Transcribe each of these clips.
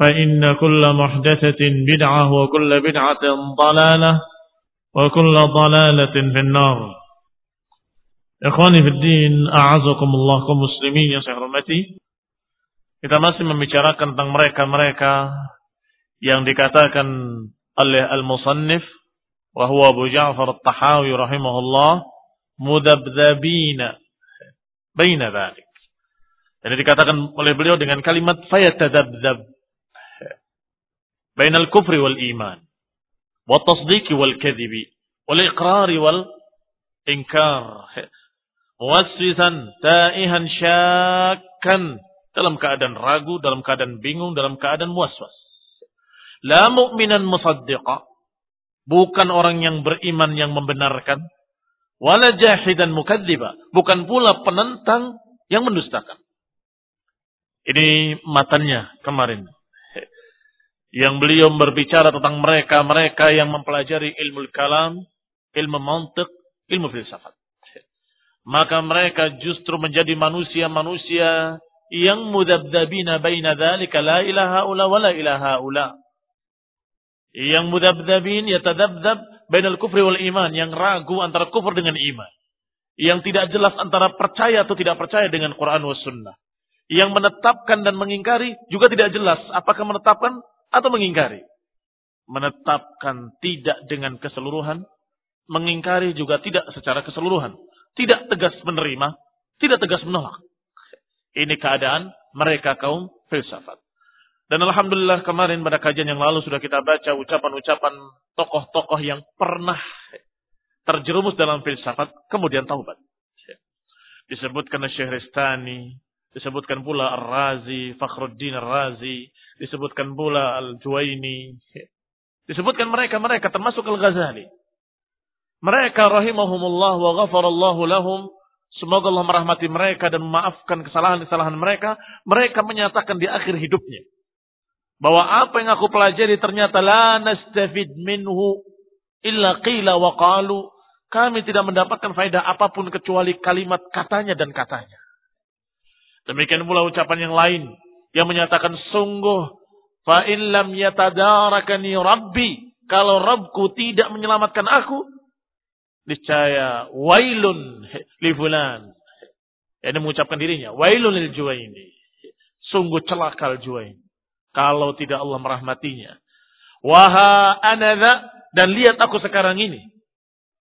فإن كل محدثة بدعة وكل بدعة ضلالة وكل ضلالة في النار Ikhwani Fiddin, a'azakumullah kaum muslimin yang saya hormati. Kita masih membicarakan tentang mereka-mereka yang dikatakan oleh al-musannif wa huwa Abu Ja'far at-Tahawi rahimahullah mudabdabina baina dhalik. Dan dikatakan oleh beliau dengan kalimat fayatadabdab bainal kufri wal iman tasdiqi wal kadhibi wal iqrari wal inkar dalam keadaan ragu, dalam keadaan bingung, dalam keadaan muaswas. La mu'minan musaddiqa. Bukan orang yang beriman yang membenarkan. Wala jahidan mukadziba. Bukan pula penentang yang mendustakan. Ini matanya kemarin. Yang beliau berbicara tentang mereka-mereka yang mempelajari ilmu kalam, ilmu mantik, ilmu filsafat maka mereka justru menjadi manusia-manusia yang mudabdabina baina dzalika la ilaha ula wa la ilaha ula. Yang mudabdabin yatadabdab bainal kufri wal iman, yang ragu antara kufur dengan iman. Yang tidak jelas antara percaya atau tidak percaya dengan Quran was sunnah. Yang menetapkan dan mengingkari juga tidak jelas apakah menetapkan atau mengingkari. Menetapkan tidak dengan keseluruhan, mengingkari juga tidak secara keseluruhan tidak tegas menerima, tidak tegas menolak. Ini keadaan mereka kaum filsafat. Dan Alhamdulillah kemarin pada kajian yang lalu sudah kita baca ucapan-ucapan tokoh-tokoh yang pernah terjerumus dalam filsafat, kemudian taubat. Disebutkan Syehristani, disebutkan pula Ar-Razi, Fakhruddin Ar-Razi, disebutkan pula Al-Juwaini, disebutkan mereka-mereka termasuk Al-Ghazali. Mereka rahimahumullah wa ghafarallahu lahum. Semoga Allah merahmati mereka dan memaafkan kesalahan-kesalahan mereka. Mereka menyatakan di akhir hidupnya. Bahwa apa yang aku pelajari ternyata la nastafid minhu illa qila wa qalu. Kami tidak mendapatkan faedah apa pun kecuali kalimat katanya dan katanya. Demikian pula ucapan yang lain yang menyatakan sungguh fa in lam yatadarakani rabbi kalau Rabbku tidak menyelamatkan aku niscaya wailun li fulan. Ini mengucapkan dirinya, wailun lil juwaini. Sungguh celaka al juwaini. Kalau tidak Allah merahmatinya. Waha anadha dan lihat aku sekarang ini.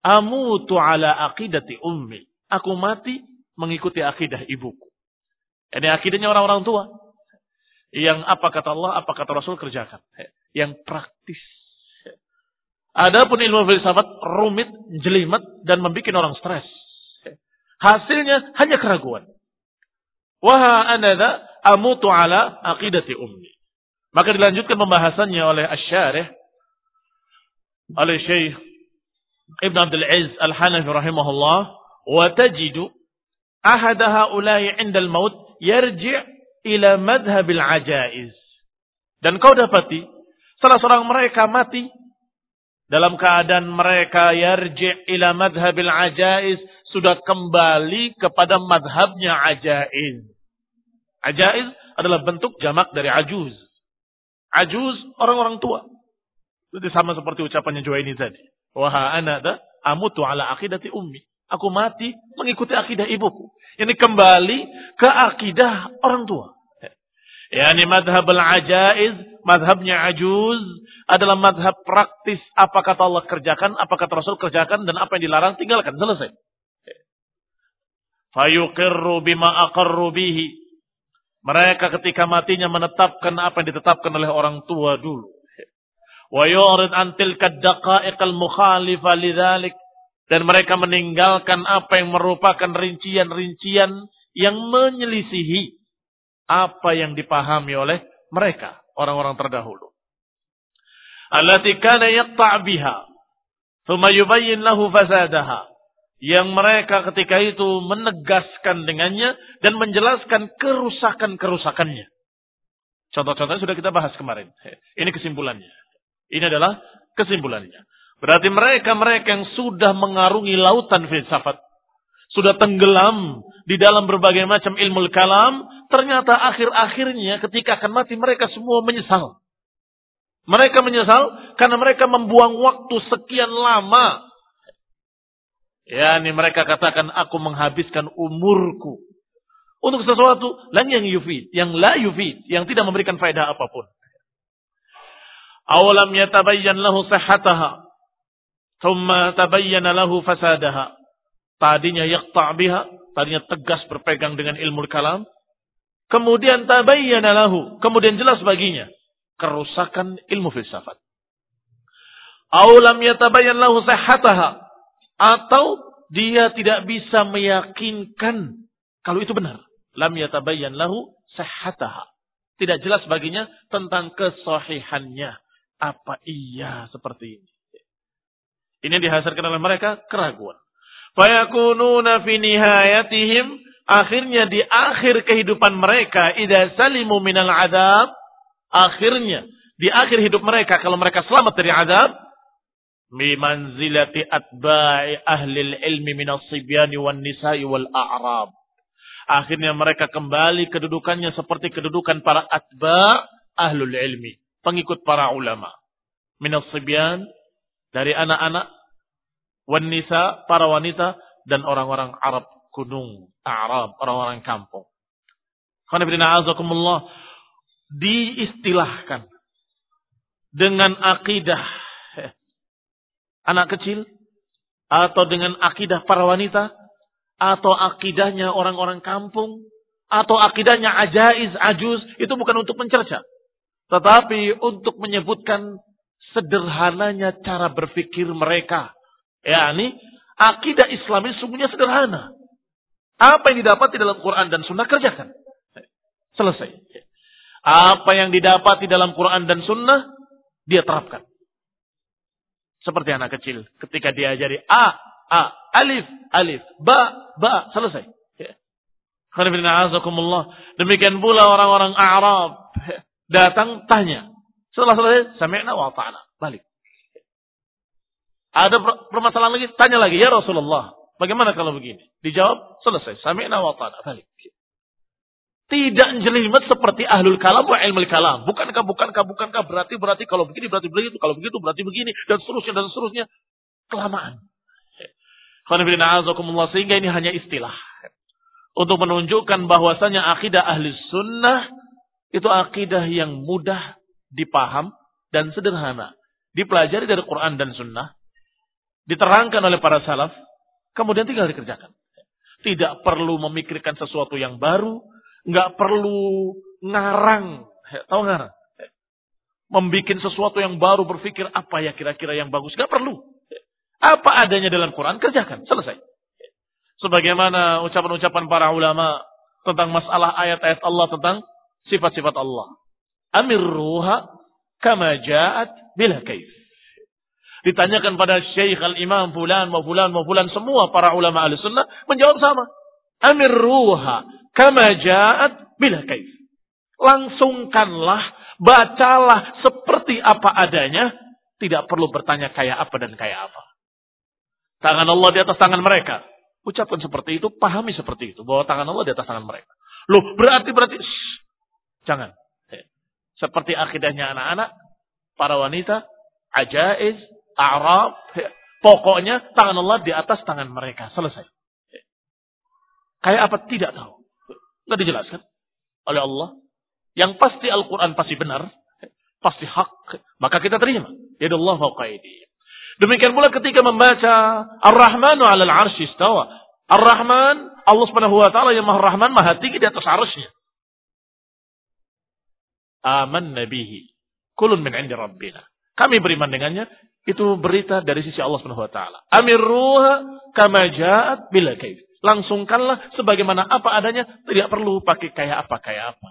Amutu ala aqidati ummi. Aku mati mengikuti akidah ibuku. Ini akidahnya orang-orang tua. Yang apa kata Allah, apa kata Rasul kerjakan. Yang praktis. Adapun ilmu filsafat rumit, jelimet dan membuat orang stres. Hasilnya hanya keraguan. Waha anada amutu ala aqidati ummi. Maka dilanjutkan pembahasannya oleh Asy-Syarih oleh Syekh Ibn Abdul Aziz Al-Hanafi rahimahullah wa tajidu ahad haula'i 'inda al-maut yarji' ila madhhab al-ajaiz. Dan kau dapati salah seorang mereka mati dalam keadaan mereka yarji' ila madhhab al-ajaiz sudah kembali kepada madhabnya ajaiz. Ajaiz adalah bentuk jamak dari ajuz. Ajuz orang-orang tua. Itu sama seperti ucapannya Juwaini tadi. Wahai anak dah amutu ala akidati ummi. Aku mati mengikuti akidah ibuku. Ini kembali ke akidah orang tua. Yani madhab al-ajaiz, madhabnya ajuz, adalah madhab praktis apa kata Allah kerjakan, apa kata Rasul kerjakan, dan apa yang dilarang tinggalkan. Selesai. Fayuqirru bima aqarru bihi. Mereka ketika matinya menetapkan apa yang ditetapkan oleh orang tua dulu. Wa yurid an tilka daqa'iqal mukhalifa lidzalik dan mereka meninggalkan apa yang merupakan rincian-rincian yang menyelisihi apa yang dipahami oleh mereka orang-orang terdahulu. Allati kana yaqta' biha thumma yubayyin lahu fasadaha yang mereka ketika itu menegaskan dengannya dan menjelaskan kerusakan-kerusakannya. Contoh-contohnya sudah kita bahas kemarin. Ini kesimpulannya. Ini adalah kesimpulannya. Berarti mereka-mereka yang sudah mengarungi lautan filsafat, sudah tenggelam di dalam berbagai macam ilmu kalam, ternyata akhir-akhirnya ketika akan mati mereka semua menyesal. Mereka menyesal karena mereka membuang waktu sekian lama Ya, ini mereka katakan aku menghabiskan umurku untuk sesuatu lain yang yufid, yang la yufid, yang tidak memberikan faedah apa pun. Awalam yatabayyan lahu sihhataha, thumma tabayyana lahu fasadaha. Tadinya yaqta' biha, tadinya tegas berpegang dengan ilmu kalam, kemudian tabayyana lahu, kemudian jelas baginya kerusakan ilmu filsafat. Awalam yatabayyan lahu sihhataha, atau dia tidak bisa meyakinkan kalau itu benar. Lam yatabayyan lahu sahhataha. Tidak jelas baginya tentang kesohihannya. Apa iya seperti ini? Ini dihasilkan oleh mereka keraguan. Fayakununa fi nihayatihim akhirnya di akhir kehidupan mereka idza salimu minal adab akhirnya di akhir hidup mereka kalau mereka selamat dari adab bimanzilati atba'i ahli ilmi minas sibyani wan nisa'i wal a'rab. Akhirnya mereka kembali kedudukannya seperti kedudukan para atba' ahlul ilmi. Pengikut para ulama. Minas sibyan, dari anak-anak, wan nisa, para wanita, dan orang-orang Arab gunung, Arab, orang-orang kampung. Diistilahkan dengan akidah anak kecil atau dengan akidah para wanita atau akidahnya orang-orang kampung atau akidahnya ajaiz ajuz itu bukan untuk mencerca tetapi untuk menyebutkan sederhananya cara berpikir mereka yakni akidah Islami sungguhnya sederhana apa yang didapat di dalam Quran dan Sunnah kerjakan selesai apa yang didapat di dalam Quran dan Sunnah dia terapkan seperti anak kecil. Ketika diajari A, A, Alif, Alif, Ba, Ba, selesai. Ya. Demikian pula orang-orang Arab datang tanya. Setelah selesai, sami'na wa ta'ala. Balik. Ada permasalahan lagi, tanya lagi, ya Rasulullah, bagaimana kalau begini? Dijawab, selesai, sami'na wa ta'ala. Balik. Tidak jelimet seperti ahlul kalam wa ilmu kalam. Bukankah, bukankah, bukankah berarti, berarti kalau begini, berarti begitu, kalau begitu, berarti begini, dan seterusnya, dan seterusnya. Kelamaan. Sehingga ini hanya istilah. Untuk menunjukkan bahwasanya akidah ahli sunnah itu akidah yang mudah dipaham dan sederhana. Dipelajari dari Quran dan sunnah. Diterangkan oleh para salaf. Kemudian tinggal dikerjakan. Tidak perlu memikirkan sesuatu yang baru nggak perlu ngarang, tahu ngarang? Membikin sesuatu yang baru berpikir apa ya kira-kira yang bagus, nggak perlu. Apa adanya dalam Quran kerjakan, selesai. Sebagaimana ucapan-ucapan para ulama tentang masalah ayat-ayat Allah tentang sifat-sifat Allah. Amirruha kama ja'at bila kaif. Ditanyakan pada Syekh Al-Imam Fulan, wa Fulan, wa Fulan, semua para ulama ahli sunnah menjawab sama. Amirruha kama ja'at bila kaif. Langsungkanlah, bacalah seperti apa adanya, tidak perlu bertanya kayak apa dan kayak apa. Tangan Allah di atas tangan mereka. Ucapkan seperti itu, pahami seperti itu. Bahwa tangan Allah di atas tangan mereka. Loh, berarti, berarti, jangan. Seperti akidahnya anak-anak, para wanita, ajaiz, Arab, pokoknya tangan Allah di atas tangan mereka. Selesai. Kayak apa? Tidak tahu. Tidak dijelaskan oleh Allah. Yang pasti Al-Quran pasti benar. Pasti hak. Maka kita terima. Yadullah fauqaidi. Demikian pula ketika membaca Ar-Rahmanu ala al-arshi istawa. Ar-Rahman, Allah subhanahu wa ta'ala yang maha rahman, maha tinggi di atas arshnya. Aman nabihi. Kulun min indi rabbina. Kami beriman dengannya. Itu berita dari sisi Allah Subhanahu wa taala. Amirruha kama ja'at bila kaif. Langsungkanlah sebagaimana apa adanya, tidak perlu pakai kayak apa kayak apa.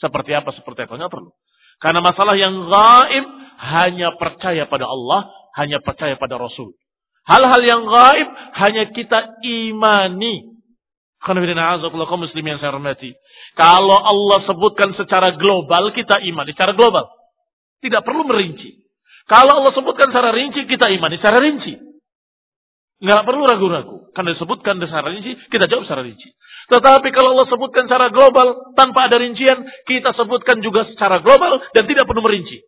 Seperti apa seperti apa enggak perlu. Karena masalah yang gaib hanya percaya pada Allah, hanya percaya pada Rasul. Hal-hal yang gaib hanya kita imani. kaum muslim yang saya hormati. Kalau Allah sebutkan secara global, kita imani secara global. Tidak perlu merinci. Kalau Allah sebutkan secara rinci, kita imani secara rinci. Nggak perlu ragu-ragu. Karena disebutkan secara rinci, kita jawab secara rinci. Tetapi kalau Allah sebutkan secara global, tanpa ada rincian, kita sebutkan juga secara global dan tidak perlu merinci.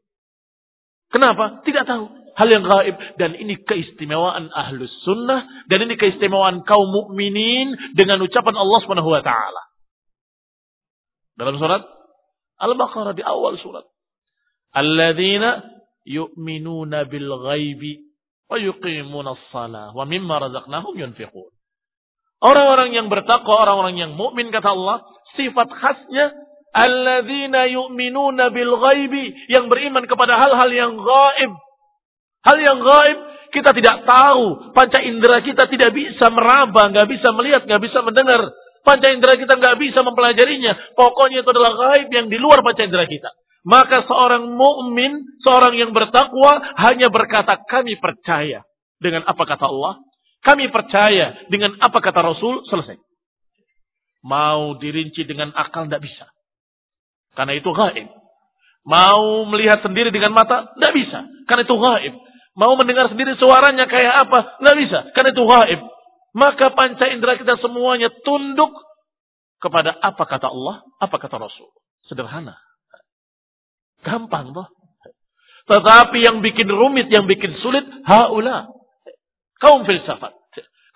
Kenapa? Tidak tahu. Hal yang gaib. Dan ini keistimewaan ahlus sunnah. Dan ini keistimewaan kaum mukminin dengan ucapan Allah subhanahu wa. Dalam surat Al-Baqarah di awal surat. Alladzina yu'minuna bil ghaibi wa yuqimuna as-salah wa mimma razaqnahum yunfiqun. Orang-orang yang bertakwa, orang-orang yang mukmin kata Allah, sifat khasnya alladzina yu'minuna bil ghaibi, yang beriman kepada hal-hal yang gaib. Hal yang gaib kita tidak tahu, panca indera kita tidak bisa meraba, nggak bisa melihat, nggak bisa mendengar. Panca indera kita nggak bisa mempelajarinya. Pokoknya itu adalah gaib yang di luar panca indera kita. Maka seorang mukmin, seorang yang bertakwa hanya berkata kami percaya dengan apa kata Allah, kami percaya dengan apa kata Rasul, selesai. Mau dirinci dengan akal tidak bisa. Karena itu gaib. Mau melihat sendiri dengan mata, tidak bisa. Karena itu gaib. Mau mendengar sendiri suaranya kayak apa, tidak bisa. Karena itu gaib. Maka panca indera kita semuanya tunduk kepada apa kata Allah, apa kata Rasul. Sederhana. Gampang toh. Tetapi yang bikin rumit, yang bikin sulit, haula. Kaum filsafat.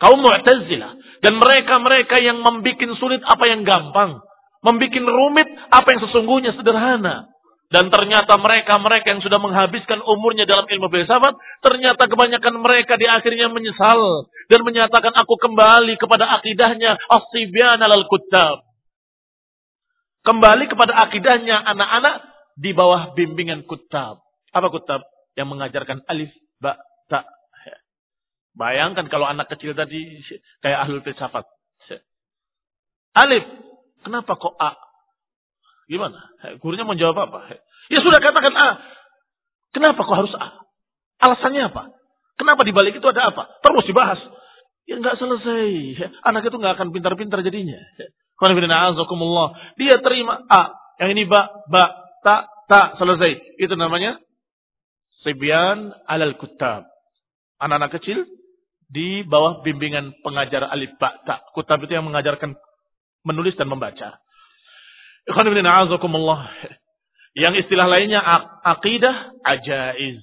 Kaum mu'tazilah. Dan mereka-mereka yang membuat sulit apa yang gampang. Membuat rumit apa yang sesungguhnya sederhana. Dan ternyata mereka-mereka yang sudah menghabiskan umurnya dalam ilmu filsafat, ternyata kebanyakan mereka di akhirnya menyesal dan menyatakan aku kembali kepada akidahnya as-sibyan al-kuttab. Kembali kepada akidahnya anak-anak di bawah bimbingan kutab. Apa kutab? Yang mengajarkan alif, ba, ta. Bayangkan kalau anak kecil tadi kayak ahlul filsafat. Alif. Kenapa kok A? Gimana? Gurunya mau jawab apa? Ya sudah katakan A. Kenapa kok harus A? Alasannya apa? Kenapa di balik itu ada apa? Terus dibahas. Ya nggak selesai. Anak itu nggak akan pintar-pintar jadinya. Dia terima A. Yang ini ba, ba, tak, tak, selesai. Itu namanya Sibyan alal kutab. Anak-anak kecil di bawah bimbingan pengajar alif ba tak. Kutab itu yang mengajarkan menulis dan membaca. Yang istilah lainnya akidah ajaiz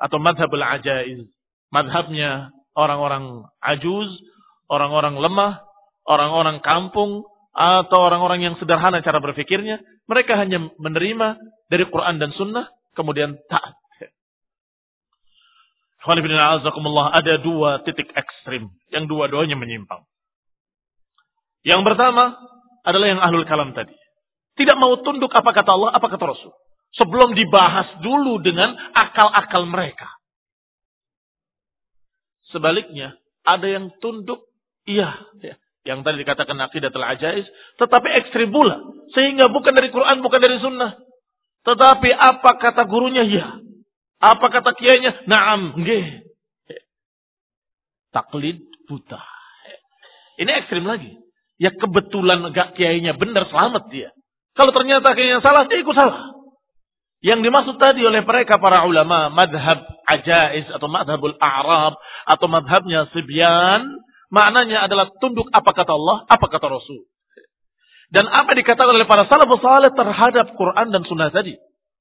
atau madhabul ajaiz. Madhabnya orang-orang ajuz, orang-orang lemah, orang-orang kampung, atau orang-orang yang sederhana cara berpikirnya, mereka hanya menerima dari Quran dan Sunnah, kemudian taat. Ada dua titik ekstrim, yang dua-duanya menyimpang. Yang pertama adalah yang ahlul kalam tadi. Tidak mau tunduk apa kata Allah, apa kata Rasul. Sebelum dibahas dulu dengan akal-akal mereka. Sebaliknya, ada yang tunduk, iya, ya, Yang tadi dikatakan aqidatul ajais. Tetapi ekstrim pula. Sehingga bukan dari Quran, bukan dari sunnah. Tetapi apa kata gurunya? Ya. Apa kata kiainya? Naam. Nggih. Taklid buta. Ini ekstrim lagi. Ya kebetulan gak kiainya benar selamat dia. Kalau ternyata kiainya salah, dia ikut salah. Yang dimaksud tadi oleh mereka para ulama, madhab ajais atau madhabul a'rab atau madhabnya sibyan, maknanya adalah tunduk apa kata Allah, apa kata Rasul. Dan apa dikatakan oleh para salafus saleh terhadap Quran dan sunnah tadi.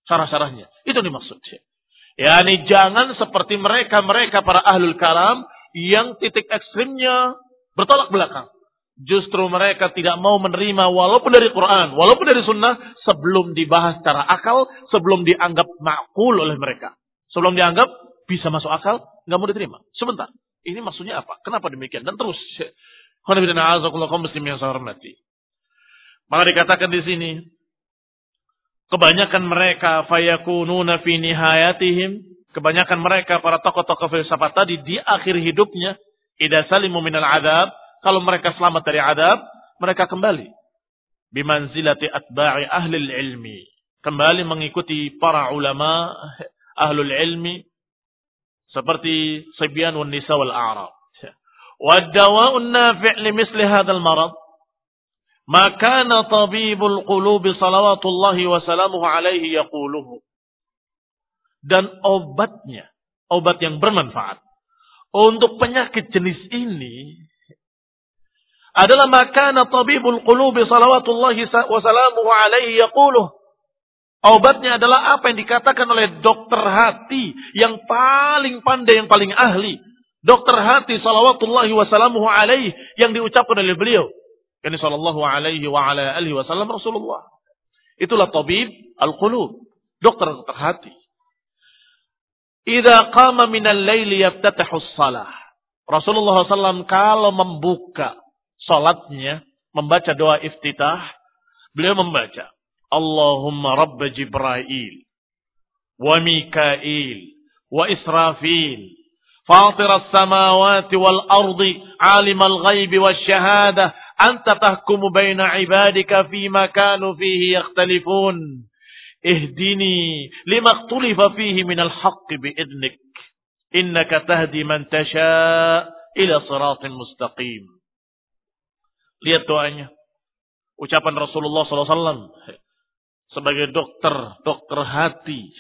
Syarah-syarahnya. Itu dimaksud. Ya, ini jangan seperti mereka-mereka para ahlul karam yang titik ekstrimnya bertolak belakang. Justru mereka tidak mau menerima walaupun dari Quran, walaupun dari sunnah sebelum dibahas secara akal, sebelum dianggap makul oleh mereka. Sebelum dianggap bisa masuk akal, nggak mau diterima. Sebentar, ini maksudnya apa? Kenapa demikian? Dan terus. Maka dikatakan di sini, kebanyakan mereka fayakununa fi nihayatihim, kebanyakan mereka para tokoh-tokoh filsafat tadi di akhir hidupnya, idza salimu minal adab, kalau mereka selamat dari adab, mereka kembali. Bimanzilati atba'i ahli ilmi. Kembali mengikuti para ulama ahlul ilmi. Seperti Sibyan wa Nisa wal A'rab. Waddawa'un nafi' li misli hadal marad. Makana tabibul qulubi salawatullahi wa salamuhu alaihi yaquluhu. Dan obatnya, obat yang bermanfaat. Untuk penyakit jenis ini, adalah makana tabibul qulubi salawatullahi wa salamuhu alaihi yaquluh. Obatnya adalah apa yang dikatakan oleh dokter hati yang paling pandai, yang paling ahli. Dokter hati salawatullahi wa salamuhu alaihi yang diucapkan oleh beliau. Ini sallallahu alaihi wa ala alihi wasallam Rasulullah. Itulah tabib al-qulub. Dokter dokter hati. Idza qama minal laili yaftatahu salah. Rasulullah SAW kalau membuka salatnya membaca doa iftitah, beliau membaca Allahumma Rabb Jibril wa Mikail wa Israfil فاطر السماوات والأرض عالم الغيب والشهادة أنت تحكم بين عبادك فيما كانوا فيه يختلفون اهدني لما اختلف فيه من الحق بإذنك إنك تهدي من تشاء إلى صراط مستقيم Lihat doanya. Ucapan Rasulullah SAW sebagai dokter, dokter hati.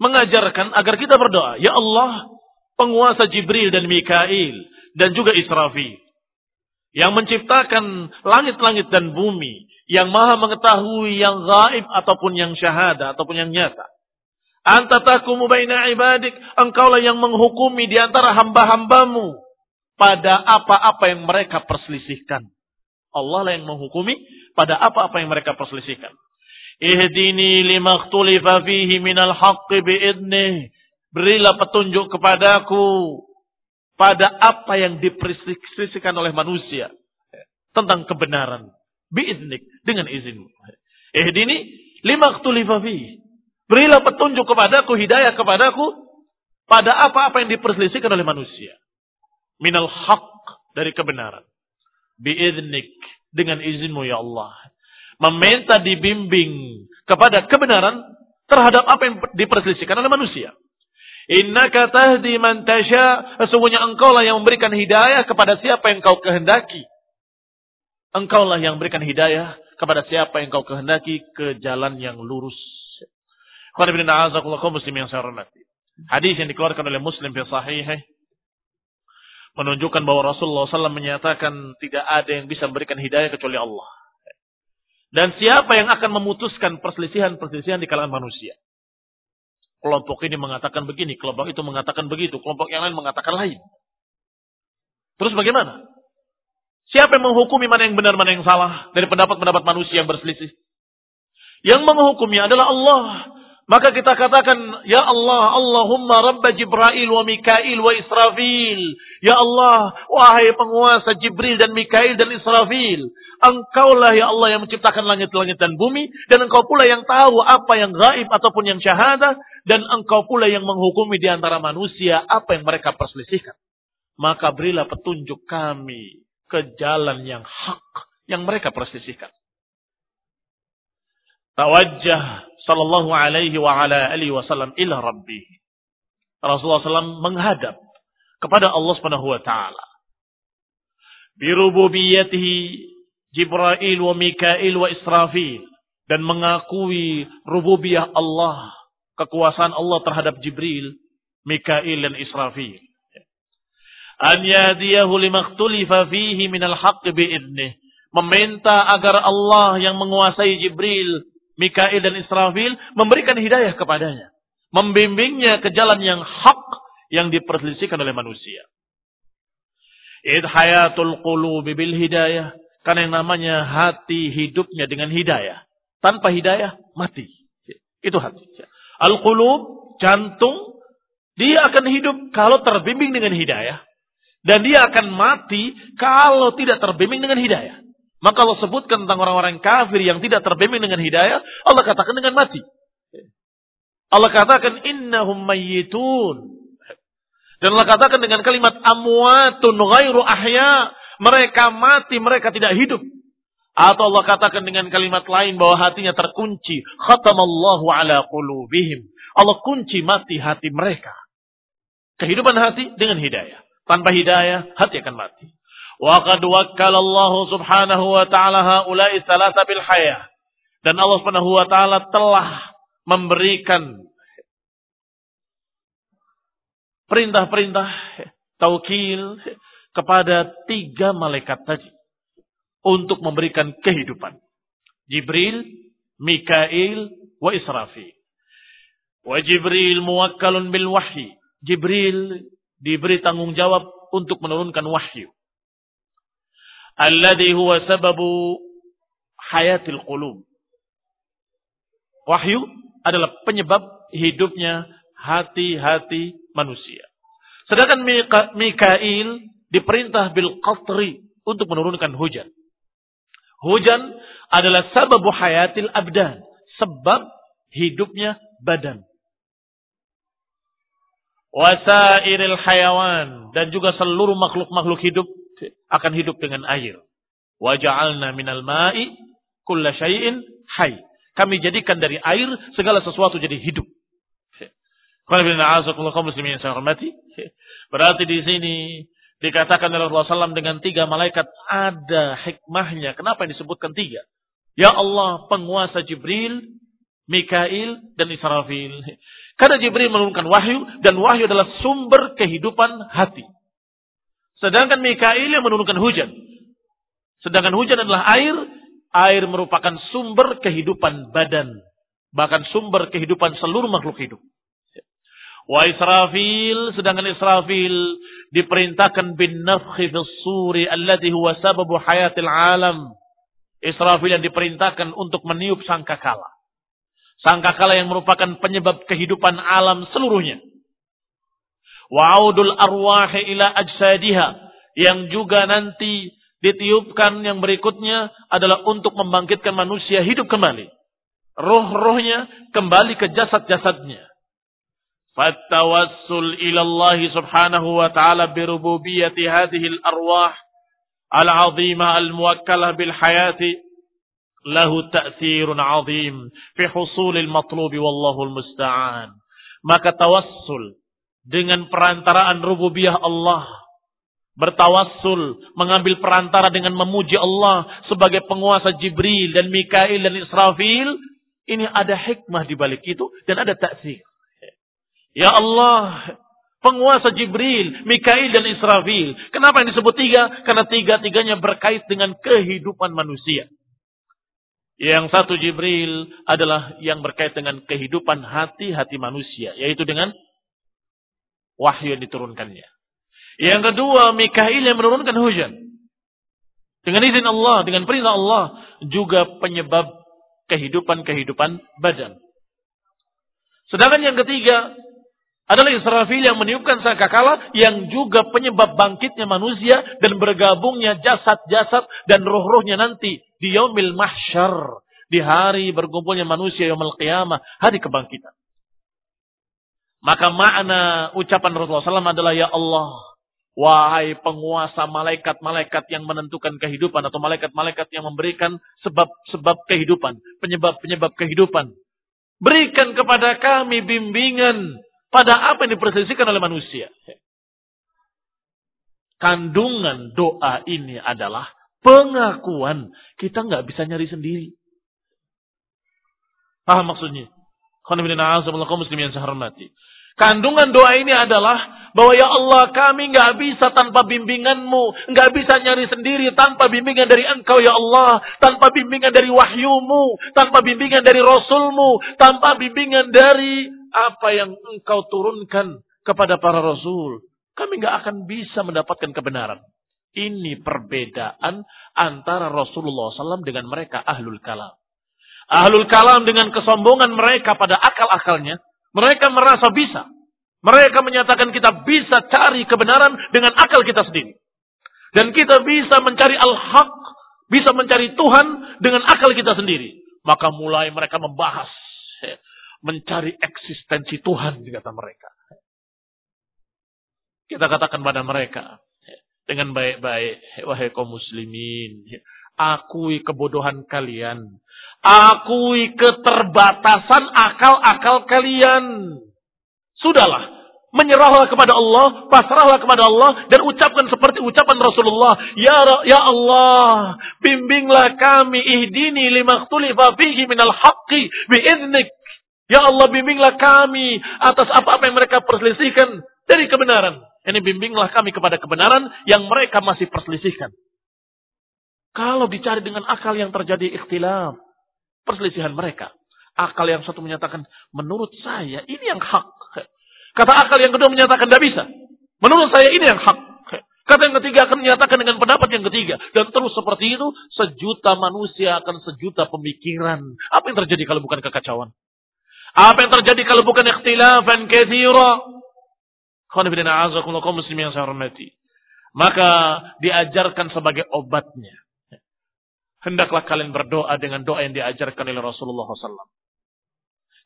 Mengajarkan agar kita berdoa. Ya Allah, penguasa Jibril dan Mikail dan juga Israfil. Yang menciptakan langit-langit dan bumi. Yang maha mengetahui yang gaib ataupun yang syahada ataupun yang nyata. Anta takumu baina ibadik. Engkaulah yang menghukumi di antara hamba-hambamu pada apa-apa yang mereka perselisihkan. Allah lah yang menghukumi pada apa-apa yang mereka perselisihkan. Ihdini lima khtulifa fihi minal haqqi biidnih. Berilah petunjuk kepadaku pada apa yang diperselisihkan oleh manusia tentang kebenaran. Biidnik, dengan izinmu. Ihdini lima khtulifa fihi. Berilah petunjuk kepadaku, hidayah kepadaku pada apa-apa yang diperselisihkan oleh manusia minal haq dari kebenaran. Biiznik dengan izinmu ya Allah. Meminta dibimbing kepada kebenaran terhadap apa yang diperselisihkan oleh manusia. Innaka tahdi man tasha. Sesungguhnya engkau lah yang memberikan hidayah kepada siapa yang kau kehendaki. Engkau lah yang memberikan hidayah kepada siapa yang kau kehendaki ke jalan yang lurus. muslim yang saya hormati. Hadis yang dikeluarkan oleh Muslim fi sahihih menunjukkan bahwa Rasulullah SAW menyatakan tidak ada yang bisa memberikan hidayah kecuali Allah. Dan siapa yang akan memutuskan perselisihan-perselisihan di kalangan manusia? Kelompok ini mengatakan begini, kelompok itu mengatakan begitu, kelompok yang lain mengatakan lain. Terus bagaimana? Siapa yang menghukumi mana yang benar, mana yang salah dari pendapat-pendapat manusia yang berselisih? Yang menghukumnya adalah Allah. Maka kita katakan, Ya Allah, Allahumma Rabba Jibril wa Mikail wa Israfil. Ya Allah, wahai penguasa Jibril dan Mikail dan Israfil. Engkaulah ya Allah yang menciptakan langit-langit dan bumi. Dan engkau pula yang tahu apa yang gaib ataupun yang syahadah. Dan engkau pula yang menghukumi di antara manusia apa yang mereka perselisihkan. Maka berilah petunjuk kami ke jalan yang hak yang mereka persisihkan. Tawajjah sallallahu alaihi wa ala alihi wasallam ila rabbih. Rasulullah SAW menghadap kepada Allah Subhanahu wa taala. Birububiyatihi Jibril wa Mikail wa Israfil dan mengakui rububiyah Allah, kekuasaan Allah terhadap Jibril, Mikail dan Israfil. An yahdiyahu limaktulifa fihi minal haqq bi'idnih. Meminta agar Allah yang menguasai Jibril, Mikail dan Israfil memberikan hidayah kepadanya. Membimbingnya ke jalan yang hak yang diperselisihkan oleh manusia. Id hayatul qulubi bil hidayah. Karena yang namanya hati hidupnya dengan hidayah. Tanpa hidayah, mati. Itu hati. Al-qulub, jantung, dia akan hidup kalau terbimbing dengan hidayah. Dan dia akan mati kalau tidak terbimbing dengan hidayah. Maka Allah sebutkan tentang orang-orang kafir yang tidak terbimbing dengan hidayah, Allah katakan dengan mati. Allah katakan innahum mayyitun. Dan Allah katakan dengan kalimat amwatun ghairu ahya. Mereka mati, mereka tidak hidup. Atau Allah katakan dengan kalimat lain bahwa hatinya terkunci. Khatamallahu ala qulubihim. Allah kunci mati hati mereka. Kehidupan hati dengan hidayah. Tanpa hidayah, hati akan mati. Wa qad Allah subhanahu wa ta'ala haula'i salasa bil. Dan Allah subhanahu wa ta'ala telah memberikan perintah-perintah taukil kepada tiga malaikat tadi untuk memberikan kehidupan. Jibril, Mikail, wa Israfil. Wa Jibril muwakkalun bil wahyi. Jibril diberi tanggung jawab untuk menurunkan wahyu alladhi huwa sababu hayatil qulub. Wahyu adalah penyebab hidupnya hati-hati manusia. Sedangkan Mikail diperintah bil qatri untuk menurunkan hujan. Hujan adalah sababu hayatil abdan, sebab hidupnya badan. Wasairil hayawan dan juga seluruh makhluk-makhluk hidup akan hidup dengan air. Wa ja'alna minal ma'i kulla syai'in hayy. Kami jadikan dari air segala sesuatu jadi hidup. Berarti di sini dikatakan oleh Rasulullah SAW dengan tiga malaikat ada hikmahnya. Kenapa yang disebutkan tiga? Ya Allah, penguasa Jibril, Mikail, dan Israfil. Karena Jibril menurunkan wahyu, dan wahyu adalah sumber kehidupan hati. Sedangkan Mikail yang menurunkan hujan. Sedangkan hujan adalah air. Air merupakan sumber kehidupan badan. Bahkan sumber kehidupan seluruh makhluk hidup. Wa Israfil, sedangkan Israfil diperintahkan bin nafkhi fis suri alladhi huwa sababu hayatil alam. Israfil yang diperintahkan untuk meniup sangkakala. Sangkakala yang merupakan penyebab kehidupan alam seluruhnya wa'udul arwahi ila ajsadiha yang juga nanti ditiupkan yang berikutnya adalah untuk membangkitkan manusia hidup kembali. Roh-rohnya kembali ke jasad-jasadnya. Fattawassul ila Allah subhanahu wa ta'ala birububiyati hadhihi al-arwah al-azimah al-muwakkalah bil hayati lahu ta'thirun azim fi husulil matlubi wallahu al-musta'an. Maka tawassul dengan perantaraan rububiyah Allah. Bertawassul, mengambil perantara dengan memuji Allah sebagai penguasa Jibril dan Mikail dan Israfil. Ini ada hikmah di balik itu dan ada taksir. Ya Allah, penguasa Jibril, Mikail dan Israfil. Kenapa yang disebut tiga? Karena tiga-tiganya berkait dengan kehidupan manusia. Yang satu Jibril adalah yang berkait dengan kehidupan hati-hati manusia. Yaitu dengan wahyu yang diturunkannya. Yang kedua, Mikail yang menurunkan hujan. Dengan izin Allah, dengan perintah Allah, juga penyebab kehidupan-kehidupan badan. Sedangkan yang ketiga, adalah Israfil yang meniupkan sangkakala yang juga penyebab bangkitnya manusia dan bergabungnya jasad-jasad dan roh-rohnya nanti di yaumil mahsyar. Di hari berkumpulnya manusia yaumil qiyamah, hari kebangkitan. Maka makna ucapan Rasulullah SAW adalah Ya Allah, Wahai penguasa malaikat-malaikat yang menentukan kehidupan atau malaikat-malaikat yang memberikan sebab-sebab kehidupan, penyebab-penyebab kehidupan. Berikan kepada kami bimbingan pada apa yang diperselisihkan oleh manusia. Kandungan doa ini adalah pengakuan kita nggak bisa nyari sendiri. Paham maksudnya? Muslim yang saya hormati. Kandungan doa ini adalah bahwa ya Allah kami nggak bisa tanpa bimbinganmu, nggak bisa nyari sendiri tanpa bimbingan dari Engkau ya Allah, tanpa bimbingan dari wahyumu, tanpa bimbingan dari Rasulmu, tanpa bimbingan dari apa yang Engkau turunkan kepada para Rasul. Kami nggak akan bisa mendapatkan kebenaran. Ini perbedaan antara Rasulullah SAW dengan mereka ahlul kalam. Ahlul kalam dengan kesombongan mereka pada akal-akalnya, mereka merasa bisa. Mereka menyatakan kita bisa cari kebenaran dengan akal kita sendiri. Dan kita bisa mencari al-haq, bisa mencari Tuhan dengan akal kita sendiri. Maka mulai mereka membahas, mencari eksistensi Tuhan, kata mereka. Kita katakan pada mereka, dengan baik-baik, wahai kaum muslimin, akui kebodohan kalian. Akui keterbatasan akal-akal kalian. Sudahlah. Menyerahlah kepada Allah, pasrahlah kepada Allah, dan ucapkan seperti ucapan Rasulullah. Ya, ya Allah, bimbinglah kami ihdini lima khtulifa fihi minal haqqi biiznik. Ya Allah, bimbinglah kami atas apa-apa yang mereka perselisihkan dari kebenaran. Ini bimbinglah kami kepada kebenaran yang mereka masih perselisihkan. Kalau dicari dengan akal yang terjadi ikhtilaf, perselisihan mereka. Akal yang satu menyatakan, menurut saya ini yang hak. Kata akal yang kedua menyatakan tidak bisa. Menurut saya ini yang hak. Kata yang ketiga akan menyatakan dengan pendapat yang ketiga. Dan terus seperti itu, sejuta manusia akan sejuta pemikiran. Apa yang terjadi kalau bukan kekacauan? Apa yang terjadi kalau bukan ikhtilafan kathira? muslim yang saya hormati. Maka diajarkan sebagai obatnya. Hendaklah kalian berdoa dengan doa yang diajarkan oleh Rasulullah SAW.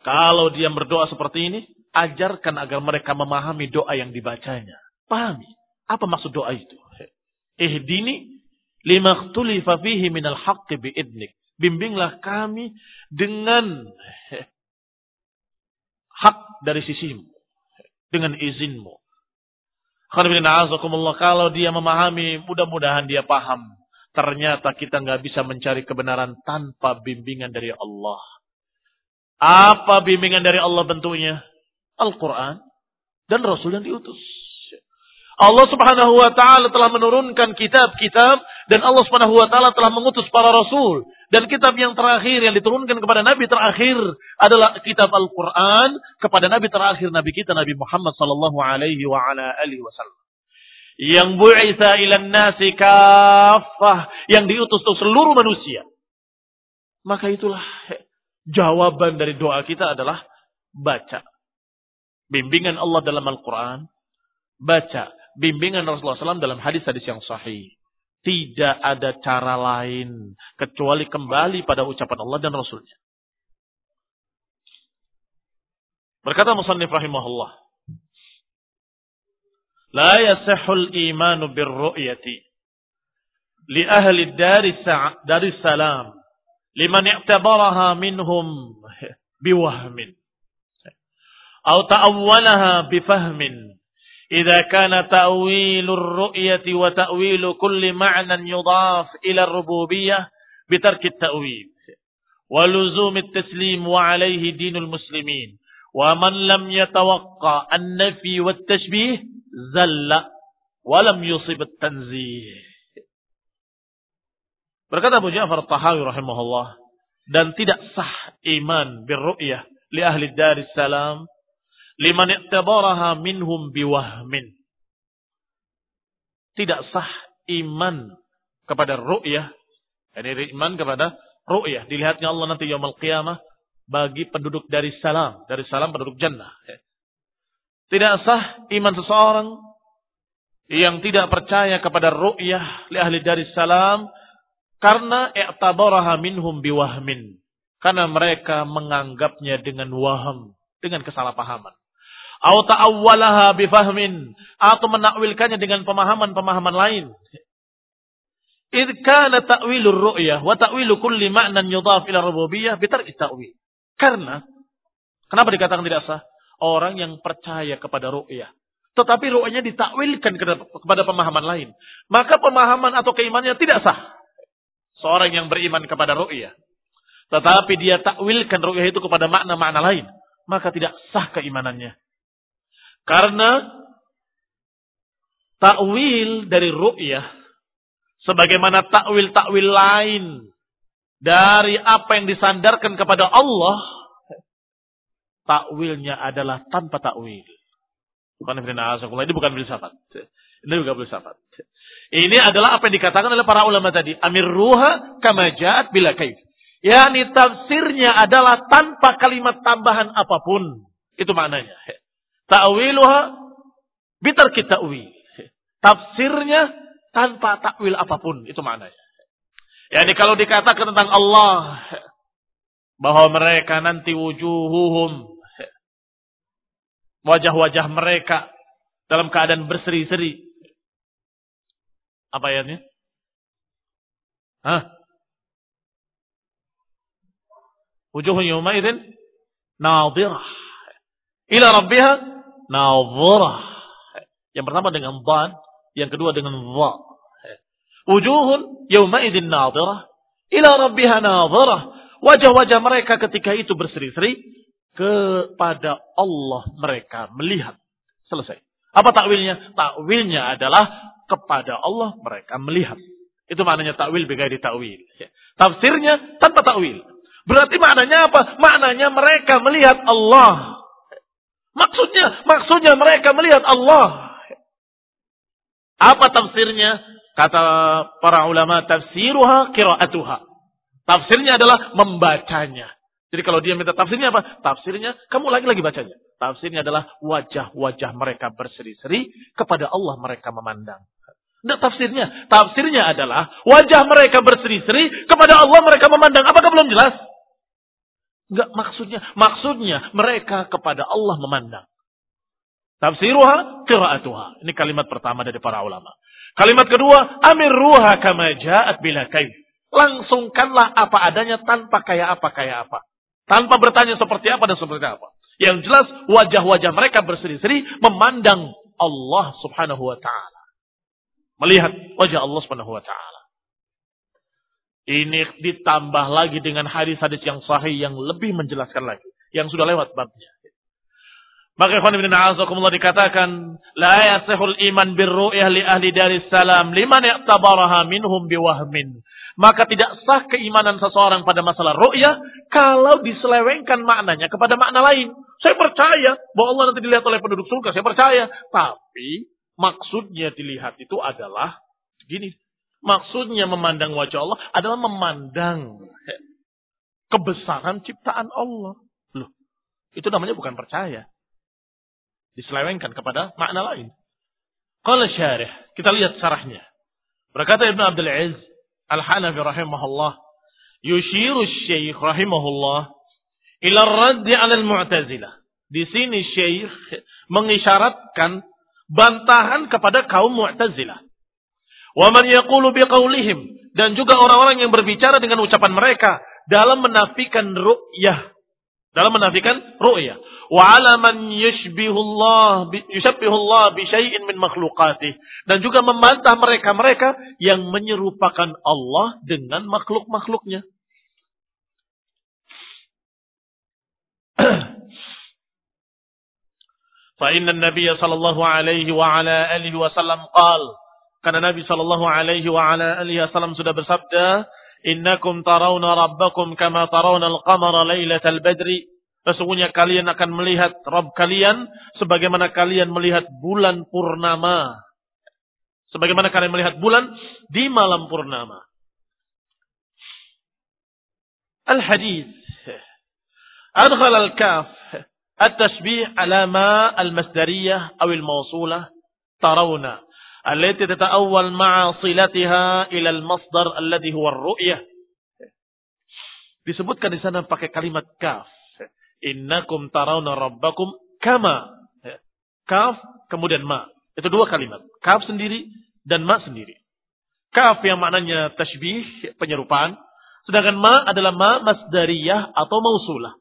Kalau dia berdoa seperti ini, ajarkan agar mereka memahami doa yang dibacanya. Pahami. Apa maksud doa itu? Ihdini lima fihi minal haqqi biidnik. Bimbinglah kami dengan hak dari sisimu. Dengan izinmu. Kalau dia memahami, mudah-mudahan dia paham Ternyata kita nggak bisa mencari kebenaran tanpa bimbingan dari Allah. Apa bimbingan dari Allah bentuknya? Al-Quran dan Rasul yang diutus. Allah subhanahu wa ta'ala telah menurunkan kitab-kitab dan Allah subhanahu wa ta'ala telah mengutus para Rasul. Dan kitab yang terakhir yang diturunkan kepada Nabi terakhir adalah kitab Al-Quran kepada Nabi terakhir Nabi kita Nabi Muhammad sallallahu alaihi wa ala alihi wasallam yang bu'itha ilan nasi kafah yang diutus untuk seluruh manusia. Maka itulah jawaban dari doa kita adalah baca. Bimbingan Allah dalam Al-Quran. Baca. Bimbingan Rasulullah SAW dalam hadis-hadis yang sahih. Tidak ada cara lain. Kecuali kembali pada ucapan Allah dan Rasulnya. Berkata Musannif rahimahullah. لا يصح الإيمان بالرؤية لأهل الدار دار السلام لمن اعتبرها منهم بوهم أو تأولها بفهم. إذا كان تأويل الرؤية وتأويل كل معنى يضاف إلى الربوبية بترك التأويل ولزوم التسليم وعليه دين المسلمين. ومن لم يتوقع النفي والتشبيه zalla walam yusib tanzih. Berkata Abu Ja'far Tahawi rahimahullah dan tidak sah iman birru'yah li ahli daris salam liman i'tabaraha minhum biwahmin. Tidak sah iman kepada ru'yah, yani iman kepada ru'yah. Dilihatnya Allah nanti yaumul qiyamah bagi penduduk dari salam, dari salam penduduk jannah. Tidak sah iman seseorang yang tidak percaya kepada ru'yah li ahli salam karena i'tabaraha minhum biwahmin. Karena mereka menganggapnya dengan waham, dengan kesalahpahaman. Atau ta'awwalaha bifahmin. Atau menakwilkannya dengan pemahaman-pemahaman lain. Idh kana ta'wilur ru'yah wa ta'wilu kulli ma'nan yudhaf ila rububiyah bitarki ta'wil. Karena kenapa dikatakan tidak sah? Orang yang percaya kepada ru'yah tetapi ru'yahnya ditakwilkan kepada pemahaman lain, maka pemahaman atau keimanannya tidak sah. Seorang yang beriman kepada ru'yah tetapi dia takwilkan ru'yah itu kepada makna-makna lain, maka tidak sah keimanannya. Karena takwil dari ru'yah sebagaimana takwil-takwil lain dari apa yang disandarkan kepada Allah, takwilnya adalah tanpa takwil. Bukan ini bukan filsafat. Ini juga filsafat. Ini adalah apa yang dikatakan oleh para ulama tadi. Amir ruha kamajat bila kaif. Yani tafsirnya adalah tanpa kalimat tambahan apa pun. Itu maknanya. Ta'wiluha bitar kita Tafsirnya tanpa takwil apa pun. Itu maknanya. Yani kalau dikatakan tentang Allah bahwa mereka nanti wujuhuhum wajah-wajah mereka dalam keadaan berseri-seri. Apa ayatnya? Hah? Wujuhun yawmaidin nadhirah. Ila rabbiha nadhirah. Yang pertama dengan dhan, yang kedua dengan dha. Wujuhun yaumaidin nadhirah ila rabbiha nadhirah. Wajah-wajah mereka ketika itu berseri-seri kepada Allah mereka melihat. Selesai. Apa takwilnya? Takwilnya adalah kepada Allah mereka melihat. Itu maknanya takwil di takwil. Tafsirnya tanpa takwil. Berarti maknanya apa? Maknanya mereka melihat Allah. Maksudnya, maksudnya mereka melihat Allah. Apa tafsirnya? Kata para ulama tafsiruha kiraatuha. Tafsirnya adalah membacanya. Jadi kalau dia minta tafsirnya apa? Tafsirnya kamu lagi-lagi bacanya. Tafsirnya adalah wajah-wajah mereka berseri-seri kepada Allah mereka memandang. Tidak tafsirnya. Tafsirnya adalah wajah mereka berseri-seri kepada Allah mereka memandang. Apakah belum jelas? Enggak maksudnya. Maksudnya mereka kepada Allah memandang. Tafsiruha qiraatuha. Ini kalimat pertama dari para ulama. Kalimat kedua, amir ruha kama ja'at bila kaif. Langsungkanlah apa adanya tanpa kayak apa kayak apa. Tanpa bertanya seperti apa dan seperti apa. Yang jelas wajah-wajah mereka berseri-seri memandang Allah subhanahu wa ta'ala. Melihat wajah Allah subhanahu wa ta'ala. Ini ditambah lagi dengan hadis-hadis yang sahih yang lebih menjelaskan lagi. Yang sudah lewat babnya. Maka ikhwan ibn a'azakumullah dikatakan, La yasihul iman birru'yah li ahli dari salam, liman ya'tabaraha minhum biwahmin. Maka tidak sah keimanan seseorang pada masalah ru'yah, kalau diselewengkan maknanya kepada makna lain. Saya percaya bahwa Allah nanti dilihat oleh penduduk surga, saya percaya. Tapi, maksudnya dilihat itu adalah, gini, maksudnya memandang wajah Allah adalah memandang kebesaran ciptaan Allah. Loh, itu namanya bukan percaya diselewengkan kepada makna lain. Qala syarih, kita lihat syarahnya. Berkata Ibn Abdul Aziz Al-Hanafi rahimahullah, yushiru syekh rahimahullah ila raddi 'ala al-mu'tazilah. Di sini syekh mengisyaratkan bantahan kepada kaum Mu'tazilah. Wa man yaqulu biqaulihim dan juga orang-orang yang berbicara dengan ucapan mereka dalam menafikan ru'yah. Dalam menafikan ru'yah wa ala man yushbihullah yushabbihullah bi syai'in min makhluqatih dan juga membantah mereka-mereka yang menyerupakan Allah dengan makhluk-makhluknya. Fa inna Nabi sallallahu alaihi wa ala alihi wasallam qal karena Nabi sallallahu alaihi wa ala alihi wasallam sudah bersabda innakum tarawna rabbakum kama tarawna al-qamara Sesungguhnya kalian akan melihat Rob kalian sebagaimana kalian melihat bulan purnama. Sebagaimana kalian melihat bulan di malam purnama. Al-hadis. Adkhal al-kaf. التشبيه على ما المصدرية أو الموصولة ترون التي تتأول مع صلتها إلى المصدر الذي هو الرؤية disebutkan di sana pakai kalimat kaf Innakum tarawna rabbakum kama. Ya. Kaf, kemudian ma. Itu dua kalimat. Kaf sendiri dan ma sendiri. Kaf yang maknanya tashbih, penyerupaan. Sedangkan ma adalah ma masdariyah atau mausulah.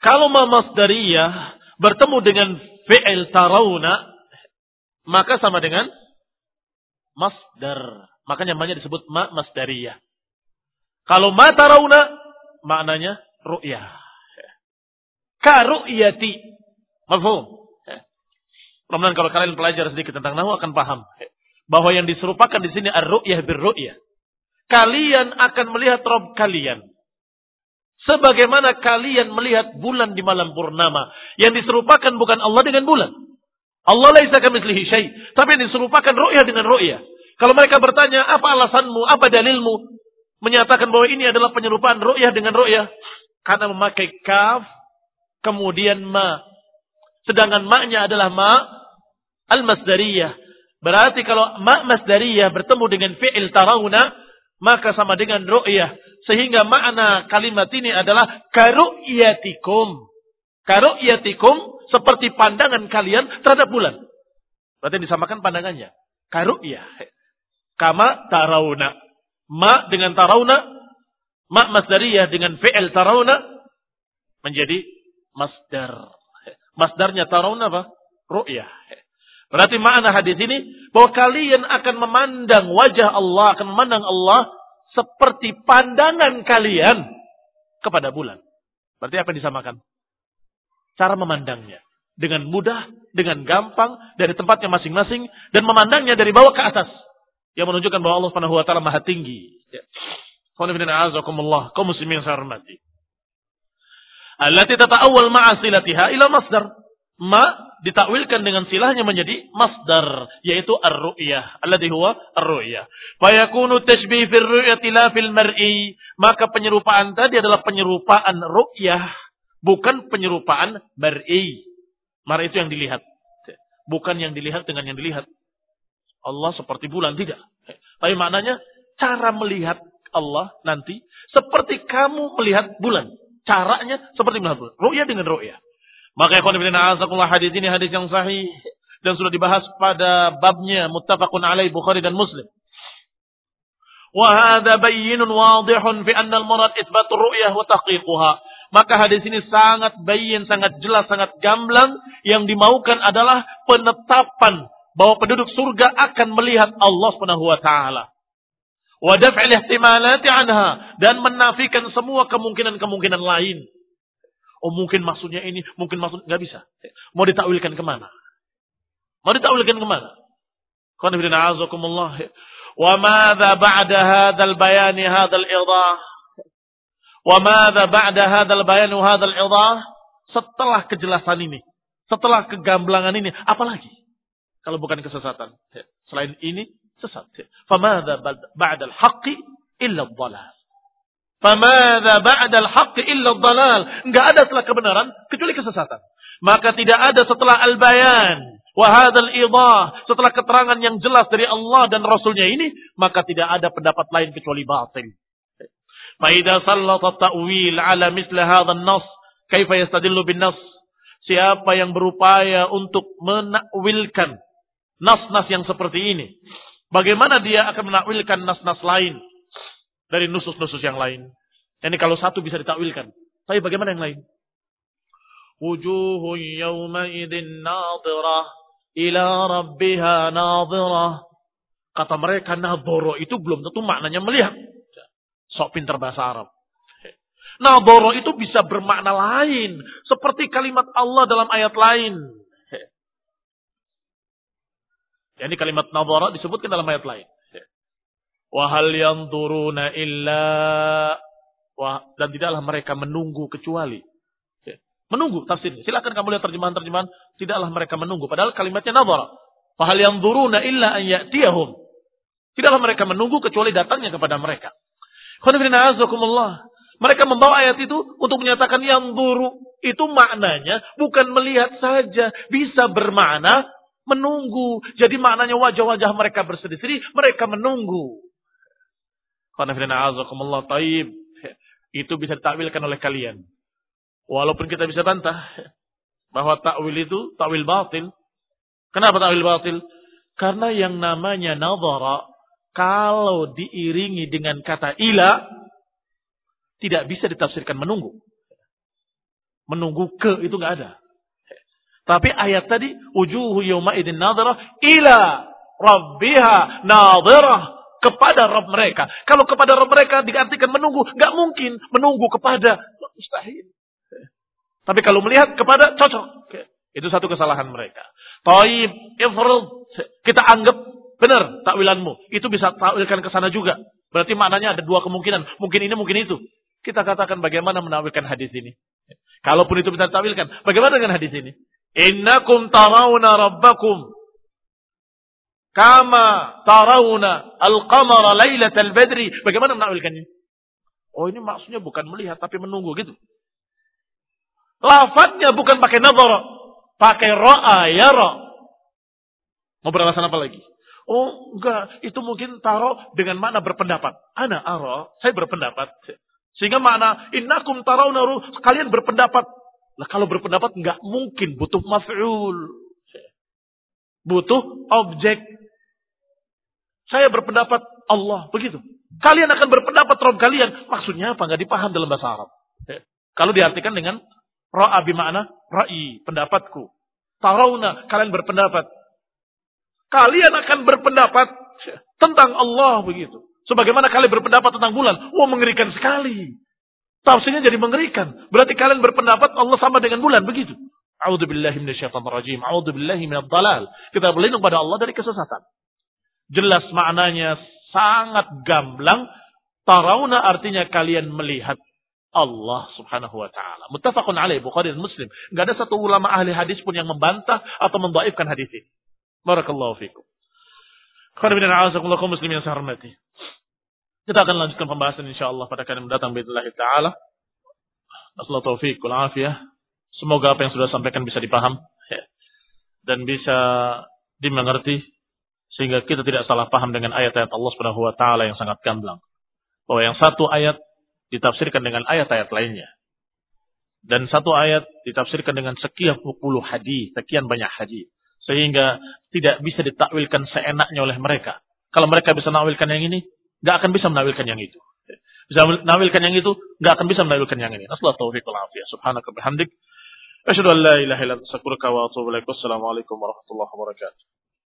Kalau ma masdariyah bertemu dengan fi'il tarawna, maka sama dengan masdar. Makanya namanya disebut ma masdariyah. Kalau ma tarawna, maknanya ru'yah. Ka ru'yati. Mafhum? Kemudian kalau kalian belajar sedikit tentang nahu akan paham bahwa yang diserupakan di sini ar-ru'yah bir-ru'yah. Kalian akan melihat Rob kalian. Sebagaimana kalian melihat bulan di malam purnama. Yang diserupakan bukan Allah dengan bulan. Allah laisa kamitslihi syai. Tapi yang diserupakan ru'yah dengan ru'yah. Kalau mereka bertanya, apa alasanmu, apa dalilmu? Menyatakan bahwa ini adalah penyerupaan ru'yah dengan ru'yah. Karena memakai kaf, kemudian ma. Sedangkan maknya adalah ma al-masdariyah. Berarti kalau ma masdariyah bertemu dengan fi'il tarawna, maka sama dengan ru'yah. Sehingga makna kalimat ini adalah karu'yatikum. Karu'yatikum seperti pandangan kalian terhadap bulan. Berarti disamakan pandangannya. Karu'yah. Kama tarawna. Ma dengan tarawna. Ma masdariyah dengan fi'il tarawna. Menjadi masdar. Masdarnya tarawna apa? Ru'yah. Berarti makna hadis ini bahwa kalian akan memandang wajah Allah, akan memandang Allah seperti pandangan kalian kepada bulan. Berarti apa yang disamakan? Cara memandangnya. Dengan mudah, dengan gampang, dari tempatnya masing-masing, dan memandangnya dari bawah ke atas. Yang menunjukkan bahwa Allah taala Maha tinggi. Ya. Kaum muslimin yang saya hormati. Allati tata'awwal ma'asilatiha ila masdar. Ma ditakwilkan dengan silahnya menjadi masdar yaitu ar-ru'yah alladhi huwa ar-ru'yah fayakunu tashbih fil ru'yati la fil mar'i maka penyerupaan tadi adalah penyerupaan ru'yah bukan penyerupaan mar'i mar'i itu yang dilihat bukan yang dilihat dengan yang dilihat Allah seperti bulan tidak tapi maknanya cara melihat Allah nanti seperti kamu melihat bulan caranya seperti melihat bulan ru'yah dengan ru'yah maka ikhwan ibn a'azakullah hadis ini hadis yang sahih dan sudah dibahas pada babnya muttafaqun alaih Bukhari dan Muslim. Wa hadha bayyinun wadihun fi anna al-murad itsbatur ru'yah wa tahqiquha. Maka hadis ini sangat bayin, sangat jelas, sangat gamblang. Yang dimaukan adalah penetapan bahwa penduduk surga akan melihat Allah Subhanahu wa taala. Wa daf'il ihtimalati anha dan menafikan semua kemungkinan-kemungkinan lain. Oh mungkin maksudnya ini, mungkin maksud nggak bisa. Mau ditakwilkan ke mana? Mau ditakwilkan ke mana? Qanifidina azakumullah. Wa madha ba'da hadzal bayani hadzal idah? Wa madha ba'da hadzal bayani hadzal idah? Setelah kejelasan ini, setelah kegamblangan ini, apalagi? Kalau bukan kesesatan. Selain ini, sesat. Famadha ba'da al-haqqi illa dhalal. Famada ba'dal haqq illa dhalal. Enggak ada setelah kebenaran kecuali kesesatan. Maka tidak ada setelah al-bayan. Wahadal idah. Setelah keterangan yang jelas dari Allah dan Rasulnya ini. Maka tidak ada pendapat lain kecuali batil. Faidah sallata ta'wil ala misla hadhan nas. Kaifa yastadillu bin nas. Siapa yang berupaya untuk menakwilkan nas-nas yang seperti ini. Bagaimana dia akan menakwilkan nas-nas lain dari nusus-nusus yang lain. Ini kalau satu bisa ditakwilkan. Tapi bagaimana yang lain? Wujuhun yawma idin nadirah ila rabbiha nadirah. Kata mereka nadoro itu belum tentu maknanya melihat. Sok pinter bahasa Arab. Nadoro itu bisa bermakna lain. Seperti kalimat Allah dalam ayat lain. Ini kalimat nadoro disebutkan dalam ayat lain. Wahal yang turuna illa Wah, dan tidaklah mereka menunggu kecuali ya. menunggu tafsir. Silakan kamu lihat terjemahan-terjemahan. Tidaklah mereka menunggu. Padahal kalimatnya nazar. Wahal yang turuna illa an ya'tiyahum. Tidaklah mereka menunggu kecuali datangnya kepada mereka. Mereka membawa ayat itu untuk menyatakan yang buru. Itu maknanya bukan melihat saja. Bisa bermakna menunggu. Jadi maknanya wajah-wajah mereka bersedih-sedih. Mereka menunggu. Itu bisa ditakwilkan oleh kalian. Walaupun kita bisa bantah. bahwa takwil itu takwil batil. Kenapa takwil batil? Karena yang namanya nadhara kalau diiringi dengan kata ila tidak bisa ditafsirkan menunggu. Menunggu ke itu nggak ada. Tapi ayat tadi ujuhu yawma idin nadhara ila rabbiha kepada Rabb mereka. Kalau kepada Rabb mereka diartikan menunggu, nggak mungkin menunggu kepada mustahil. Tapi kalau melihat kepada cocok. Itu satu kesalahan mereka. Taib, ifrud. Kita anggap benar takwilanmu. Itu bisa takwilkan ke sana juga. Berarti maknanya ada dua kemungkinan. Mungkin ini, mungkin itu. Kita katakan bagaimana menakwilkan hadis ini. Kalaupun itu bisa takwilkan. Bagaimana dengan hadis ini? Innakum tarawna rabbakum. Kama tarawna al-qamara laylatal badri. Bagaimana menakwilkannya? Oh ini maksudnya bukan melihat tapi menunggu gitu. Lafadznya bukan pakai nazar, pakai ra'a yara. Mau beralasan apa lagi? Oh enggak, itu mungkin taruh dengan makna berpendapat. Ana ara, saya berpendapat. Sehingga makna innakum tarawna kalian berpendapat. Lah kalau berpendapat enggak mungkin butuh maf'ul. Butuh objek. Saya berpendapat Allah, begitu. Kalian akan berpendapat Rob kalian. Maksudnya apa? Enggak dipaham dalam bahasa Arab. Kalau diartikan dengan Ra'a bima'na ra'i, pendapatku. Tarawna, kalian berpendapat. Kalian akan berpendapat tentang Allah begitu. Sebagaimana kalian berpendapat tentang bulan. Wah mengerikan sekali. Tafsirnya jadi mengerikan. Berarti kalian berpendapat Allah sama dengan bulan. Begitu. Minasyaitonirrajim. A'udzubillahi minadh-dhalal. Kita berlindung pada Allah dari kesesatan. Jelas maknanya sangat gamblang. Tarawna artinya kalian melihat. Allah subhanahu wa ta'ala. Muttafaqun alaih Bukhari dan Muslim. Gak ada satu ulama ahli hadis pun yang membantah atau membaifkan hadis ini. Barakallahu fikum. Muslim yang saya hormati. Kita akan lanjutkan pembahasan insyaAllah pada kali mendatang. Bismillah ta'ala. Taufiq wal afiyah. Semoga apa yang sudah sampaikan bisa dipaham. Dan bisa dimengerti. Sehingga kita tidak salah paham dengan ayat-ayat Allah subhanahu wa ta'ala yang sangat gamblang. Bahwa yang satu ayat ditafsirkan dengan ayat-ayat lainnya. Dan satu ayat ditafsirkan dengan sekian puluh hadis, sekian banyak hadis. Sehingga tidak bisa ditakwilkan seenaknya oleh mereka. Kalau mereka bisa menakwilkan yang ini, nggak akan bisa menakwilkan yang itu. Bisa menakwilkan yang itu, nggak akan bisa menakwilkan yang ini. Nasallahu taufiq wal afiyah. Subhanaka bihamdik. An la ilaha warahmatullahi wabarakatuh.